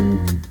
Bye.